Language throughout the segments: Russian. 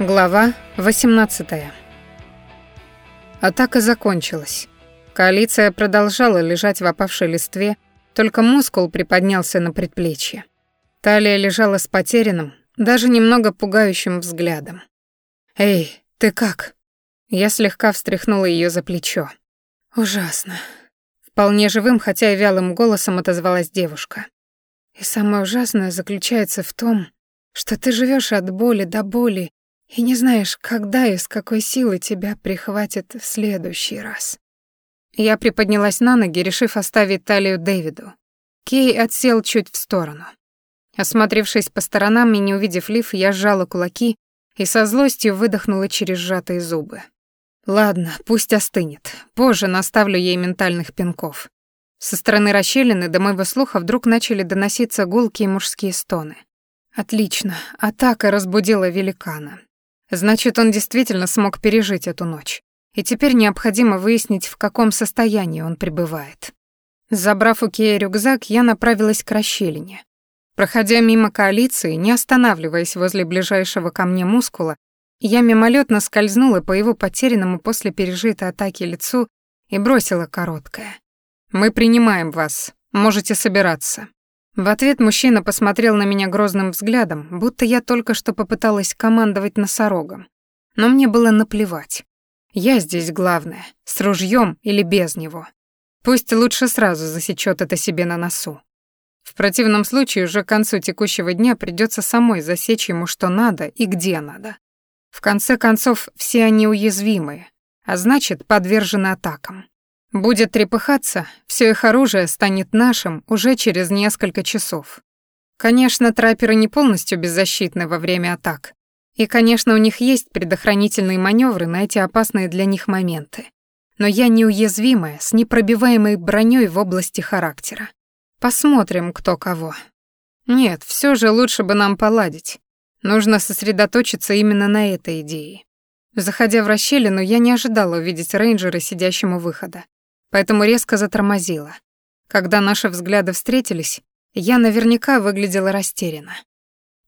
Глава 18. Атака закончилась. Коалиция продолжала лежать в опавшей листве, только мускул приподнялся на предплечье. Талия лежала с потерянным, даже немного пугающим взглядом. «Эй, ты как?» Я слегка встряхнула ее за плечо. «Ужасно». Вполне живым, хотя и вялым голосом отозвалась девушка. «И самое ужасное заключается в том, что ты живешь от боли до боли и не знаешь, когда и с какой силы тебя прихватит в следующий раз. Я приподнялась на ноги, решив оставить талию Дэвиду. Кей отсел чуть в сторону. Осмотревшись по сторонам и не увидев Лив, я сжала кулаки и со злостью выдохнула через сжатые зубы. Ладно, пусть остынет. Позже наставлю ей ментальных пинков. Со стороны расщелины до моего слуха вдруг начали доноситься гулкие мужские стоны. Отлично, атака разбудила великана. Значит, он действительно смог пережить эту ночь. И теперь необходимо выяснить, в каком состоянии он пребывает. Забрав у Кея рюкзак, я направилась к расщелине. Проходя мимо коалиции, не останавливаясь возле ближайшего ко мне мускула, я мимолетно скользнула по его потерянному после пережитой атаки лицу и бросила короткое. «Мы принимаем вас. Можете собираться». В ответ мужчина посмотрел на меня грозным взглядом, будто я только что попыталась командовать носорогом. Но мне было наплевать. Я здесь главная, с ружьем или без него. Пусть лучше сразу засечет это себе на носу. В противном случае уже к концу текущего дня придется самой засечь ему, что надо и где надо. В конце концов, все они уязвимые, а значит, подвержены атакам. Будет трепыхаться, все их оружие станет нашим уже через несколько часов. Конечно, трапперы не полностью беззащитны во время атак. И, конечно, у них есть предохранительные маневры на эти опасные для них моменты. Но я неуязвимая, с непробиваемой броней в области характера. Посмотрим, кто кого. Нет, все же лучше бы нам поладить. Нужно сосредоточиться именно на этой идее. Заходя в расщелину, я не ожидала увидеть рейнджера, сидящему выхода поэтому резко затормозила. Когда наши взгляды встретились, я наверняка выглядела растерянно.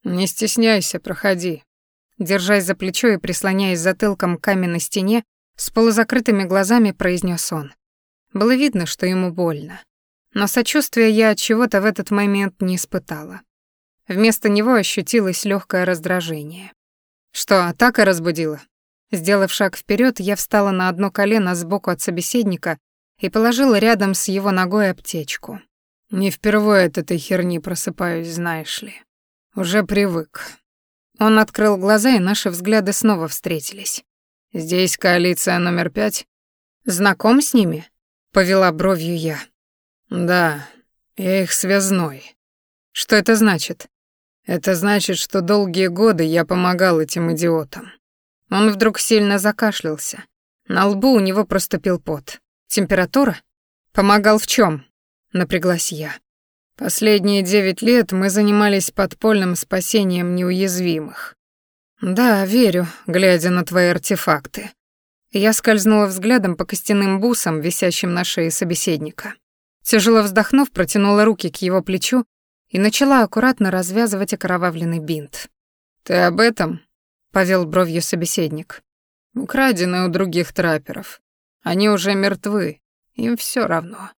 «Не стесняйся, проходи». Держась за плечо и прислоняясь затылком к каменной стене, с полузакрытыми глазами произнес он. Было видно, что ему больно. Но сочувствия я от чего-то в этот момент не испытала. Вместо него ощутилось легкое раздражение. Что, атака разбудила? Сделав шаг вперед, я встала на одно колено сбоку от собеседника и положила рядом с его ногой аптечку. Не впервые от этой херни просыпаюсь, знаешь ли. Уже привык. Он открыл глаза, и наши взгляды снова встретились. Здесь коалиция номер пять. Знаком с ними? Повела бровью я. Да, я их связной. Что это значит? Это значит, что долгие годы я помогал этим идиотам. Он вдруг сильно закашлялся. На лбу у него проступил пот. Температура? Помогал в чем? Напряглась я. Последние девять лет мы занимались подпольным спасением неуязвимых. Да, верю, глядя на твои артефакты. Я скользнула взглядом по костяным бусам, висящим на шее собеседника. Тяжело вздохнув, протянула руки к его плечу и начала аккуратно развязывать окровавленный бинт. «Ты об этом?» — повел бровью собеседник. «Украденный у других трапперов. Они уже мертвы, им все равно.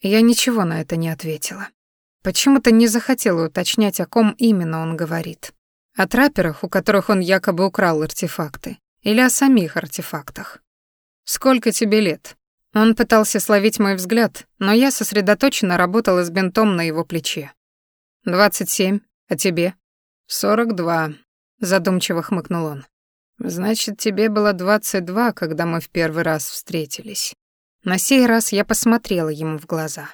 Я ничего на это не ответила. Почему-то не захотела уточнять, о ком именно он говорит. О трапперах, у которых он якобы украл артефакты, или о самих артефактах. «Сколько тебе лет?» Он пытался словить мой взгляд, но я сосредоточенно работала с бинтом на его плече. «Двадцать семь. А тебе?» «Сорок два», — задумчиво хмыкнул он. Значит, тебе было двадцать два, когда мы в первый раз встретились. На сей раз я посмотрела ему в глаза.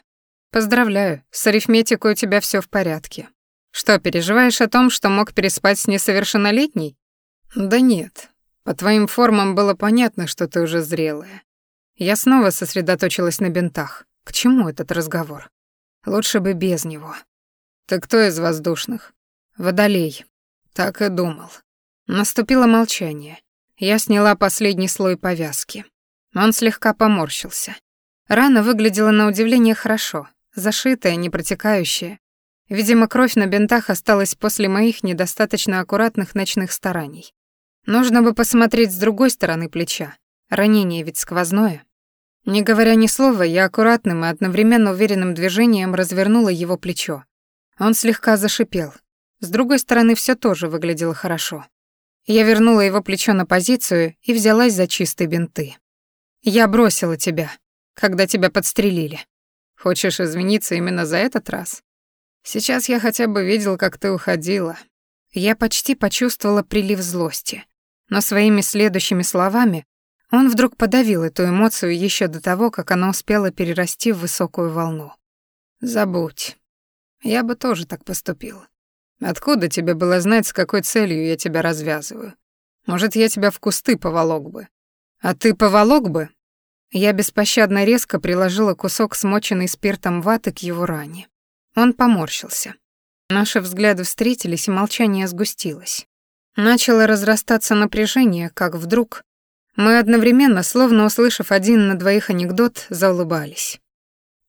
Поздравляю, с арифметикой у тебя все в порядке. Что, переживаешь о том, что мог переспать с несовершеннолетней? Да нет. По твоим формам было понятно, что ты уже зрелая. Я снова сосредоточилась на бинтах. К чему этот разговор? Лучше бы без него. Ты кто из воздушных? Водолей. Так и думал. Наступило молчание. Я сняла последний слой повязки. Он слегка поморщился. Рана выглядела на удивление хорошо, зашитая, не протекающая. Видимо, кровь на бинтах осталась после моих недостаточно аккуратных ночных стараний. Нужно бы посмотреть с другой стороны плеча. Ранение ведь сквозное. Не говоря ни слова, я аккуратным и одновременно уверенным движением развернула его плечо. Он слегка зашипел. С другой стороны, все тоже выглядело хорошо. Я вернула его плечо на позицию и взялась за чистые бинты. «Я бросила тебя, когда тебя подстрелили. Хочешь извиниться именно за этот раз? Сейчас я хотя бы видел, как ты уходила». Я почти почувствовала прилив злости, но своими следующими словами он вдруг подавил эту эмоцию еще до того, как она успела перерасти в высокую волну. «Забудь. Я бы тоже так поступил. Откуда тебе было знать, с какой целью я тебя развязываю? Может, я тебя в кусты поволок бы? А ты поволок бы?» Я беспощадно резко приложила кусок смоченный спиртом ваты к его ране. Он поморщился. Наши взгляды встретились, и молчание сгустилось. Начало разрастаться напряжение, как вдруг мы одновременно, словно услышав один на двоих анекдот, заулыбались.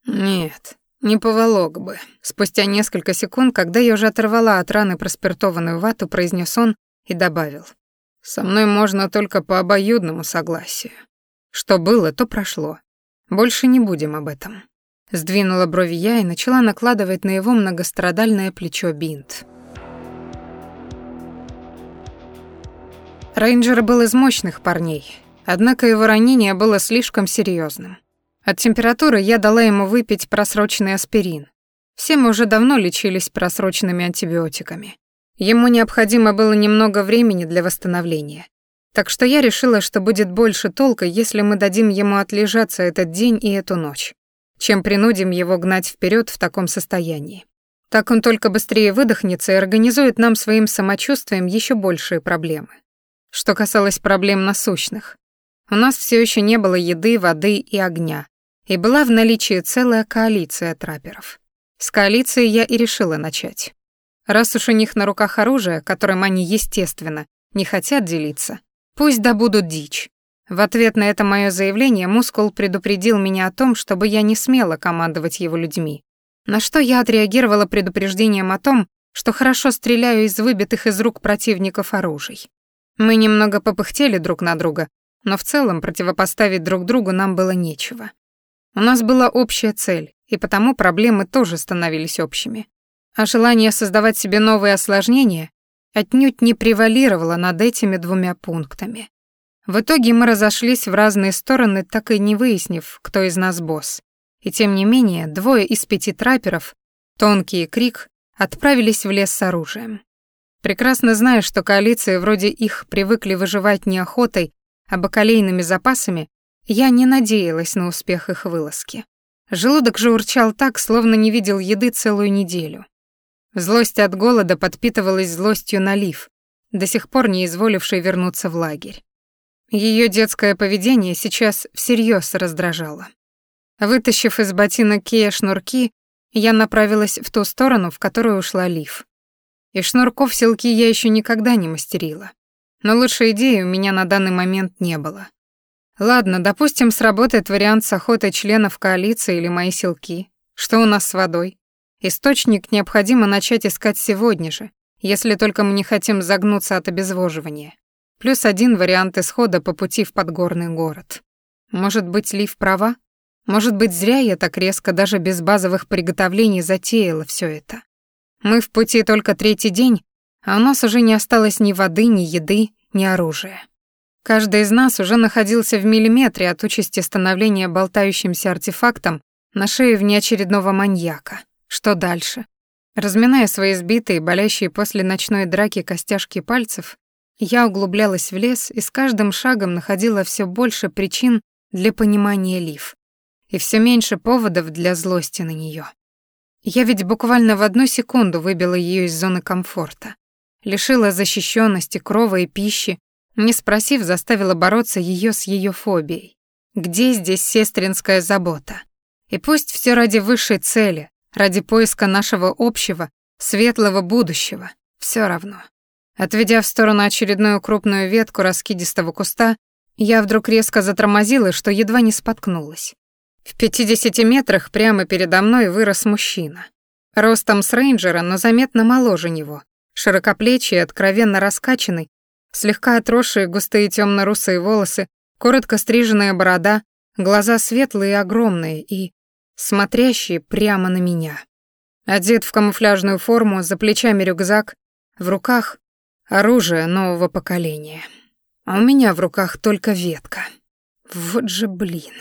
«Нет, не поволок бы. Спустя несколько секунд, когда я уже оторвала от раны проспиртованную вату, произнес он и добавил. «Со мной можно только по обоюдному согласию. Что было, то прошло. Больше не будем об этом». Сдвинула брови я и начала накладывать на его многострадальное плечо бинт. Рейнджер был из мощных парней, однако его ранение было слишком серьезным. От температуры я дала ему выпить просроченный аспирин. Все мы уже давно лечились просроченными антибиотиками. Ему необходимо было немного времени для восстановления. Так что я решила, что будет больше толка, если мы дадим ему отлежаться этот день и эту ночь, чем принудим его гнать вперед в таком состоянии. Так он только быстрее выдохнется и организует нам своим самочувствием еще большие проблемы. Что касалось проблем насущных, у нас все еще не было еды, воды и огня, и была в наличии целая коалиция трапперов. С коалицией я и решила начать. Раз уж у них на руках оружие, которым они, естественно, не хотят делиться, пусть добудут дичь. В ответ на это мое заявление Мускул предупредил меня о том, чтобы я не смела командовать его людьми. На что я отреагировала предупреждением о том, что хорошо стреляю из выбитых из рук противников оружий. Мы немного попыхтели друг на друга, но в целом противопоставить друг другу нам было нечего. У нас была общая цель, и потому проблемы тоже становились общими. А желание создавать себе новые осложнения отнюдь не превалировало над этими двумя пунктами. В итоге мы разошлись в разные стороны, так и не выяснив, кто из нас босс. И тем не менее, двое из пяти трапперов, Тонкий и Крик, отправились в лес с оружием. Прекрасно зная, что коалиции вроде их привыкли выживать не охотой, а бакалейными запасами, я не надеялась на успех их вылазки. Желудок же урчал так, словно не видел еды целую неделю. Злость от голода подпитывалась злостью на Лив, до сих пор не изволившей вернуться в лагерь. Ее детское поведение сейчас всерьез раздражало. Вытащив из ботинок Кея шнурки, я направилась в ту сторону, в которую ушла Лив. И шнурков селки я еще никогда не мастерила. Но лучшей идеи у меня на данный момент не было. Ладно, допустим, сработает вариант с охотой членов коалиции или мои селки. Что у нас с водой? Источник необходимо начать искать сегодня же, если только мы не хотим загнуться от обезвоживания. Плюс один вариант исхода по пути в подгорный город. Может быть, Лив права? Может быть, зря я так резко даже без базовых приготовлений затеяла все это. Мы в пути только третий день, а у нас уже не осталось ни воды, ни еды, ни оружия. Каждый из нас уже находился в миллиметре от участи становления болтающимся артефактом на шее внеочередного маньяка. Что дальше? Разминая свои сбитые, болящие после ночной драки костяшки пальцев, я углублялась в лес и с каждым шагом находила все больше причин для понимания Лив и все меньше поводов для злости на нее. Я ведь буквально в одну секунду выбила ее из зоны комфорта, лишила защищенности, крова и пищи, не спросив, заставила бороться ее с ее фобией. Где здесь сестринская забота? И пусть все ради высшей цели, ради поиска нашего общего, светлого будущего, все равно. Отведя в сторону очередную крупную ветку раскидистого куста, я вдруг резко затормозила, что едва не споткнулась. В пятидесяти метрах прямо передо мной вырос мужчина. Ростом с рейнджера, но заметно моложе него. Широкоплечий, откровенно раскачанный, Слегка отросшие густые темно русые волосы, коротко стриженная борода, глаза светлые и огромные и смотрящие прямо на меня. Одет в камуфляжную форму, за плечами рюкзак, в руках оружие нового поколения. А у меня в руках только ветка. Вот же блин.